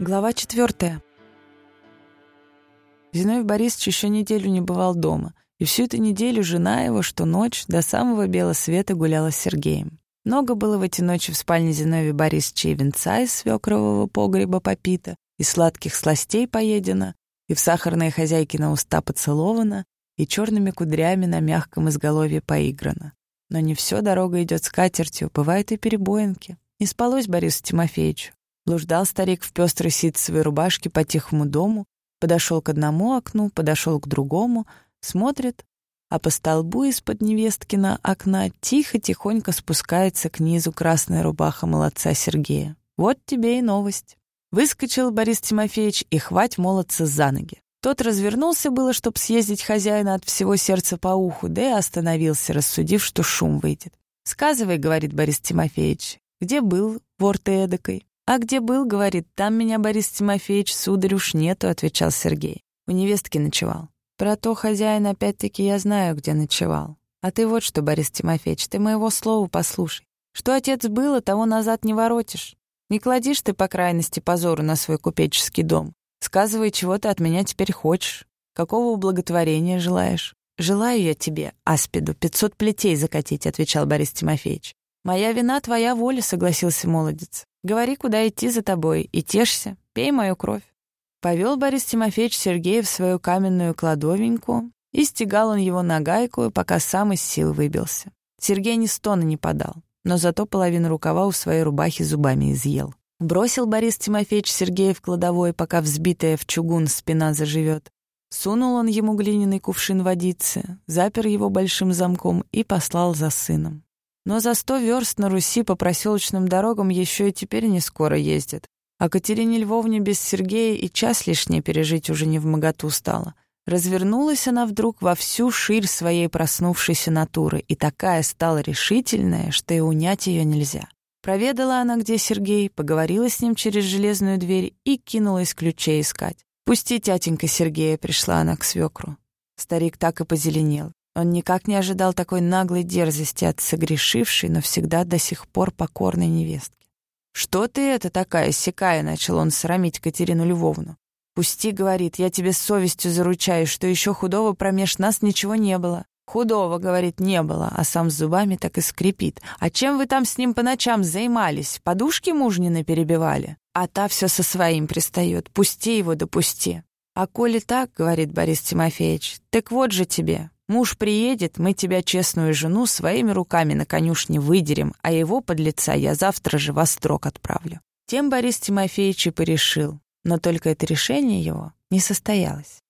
Глава четвертая. Зиновий Борисович еще неделю не бывал дома, и всю эту неделю жена его, что ночь, до самого белого света гуляла с Сергеем. Много было в эти ночи в спальне Зиновия Борисовича и венца из свекрового погреба попита, и сладких сластей поедено, и в сахарные хозяйки на уста поцеловано, и черными кудрями на мягком изголовье поиграно. Но не все дорога идет с катертью, бывают и перебоинки. Не спалось Борису Тимофеевичу. Блуждал старик в пестрой ситцевой рубашке по тихому дому, подошел к одному окну, подошел к другому, смотрит, а по столбу из-под невесткина окна тихо-тихонько спускается к низу красная рубаха молодца Сергея. Вот тебе и новость. Выскочил Борис Тимофеевич и хвать молодца за ноги. Тот развернулся было, чтоб съездить хозяина от всего сердца по уху, да и остановился, рассудив, что шум выйдет. «Сказывай», — говорит Борис Тимофеевич, — «где был вор ты эдакой?» «А где был, — говорит, — там меня Борис Тимофеевич, сударь, уж нету», — отвечал Сергей. «У невестки ночевал». «Про то, хозяин, опять-таки, я знаю, где ночевал. А ты вот что, Борис Тимофеевич, ты моего слова послушай. Что отец было, того назад не воротишь. Не кладишь ты, по крайности, позору на свой купеческий дом. Сказывай, чего ты от меня теперь хочешь. Какого благотворения желаешь?» «Желаю я тебе, аспиду, пятьсот плетей закатить», — отвечал Борис Тимофеевич. «Моя вина, твоя воля», — согласился молодец. Говори, куда идти за тобой, и тешься, пей мою кровь». Повел Борис Тимофеевич Сергея в свою каменную кладовеньку, и стегал он его на гайку, пока сам из сил выбился. Сергей ни стона не подал, но зато половину рукава у своей рубахи зубами изъел. Бросил Борис Тимофеевич Сергея в кладовой, пока взбитая в чугун спина заживет. Сунул он ему глиняный кувшин водицы, запер его большим замком и послал за сыном. Но за сто верст на Руси по проселочным дорогам еще и теперь не скоро ездят. А Катерине Львовне без Сергея и час лишний пережить уже не в моготу стало. Развернулась она вдруг во всю ширь своей проснувшейся натуры, и такая стала решительная, что и унять ее нельзя. Проведала она, где Сергей, поговорила с ним через железную дверь и кинулась ключей искать. «Пусти, тятенька Сергея», — пришла она к свекру. Старик так и позеленел. Он никак не ожидал такой наглой дерзости от согрешившей, но всегда до сих пор покорной невестки. «Что ты это такая, сякая?» — начал он срамить Катерину Львовну. «Пусти, — говорит, — я тебе совестью заручаю, что еще худого промеж нас ничего не было. Худого, — говорит, — не было, а сам с зубами так и скрипит. А чем вы там с ним по ночам займались? Подушки мужнины перебивали? А та все со своим пристает. Пусти его, допусти. А коли так, — говорит Борис Тимофеевич, — так вот же тебе, Муж приедет, мы тебя, честную жену, своими руками на конюшне выдерем, а его подлеца я завтра же во строк отправлю». Тем Борис Тимофеевич и порешил, но только это решение его не состоялось.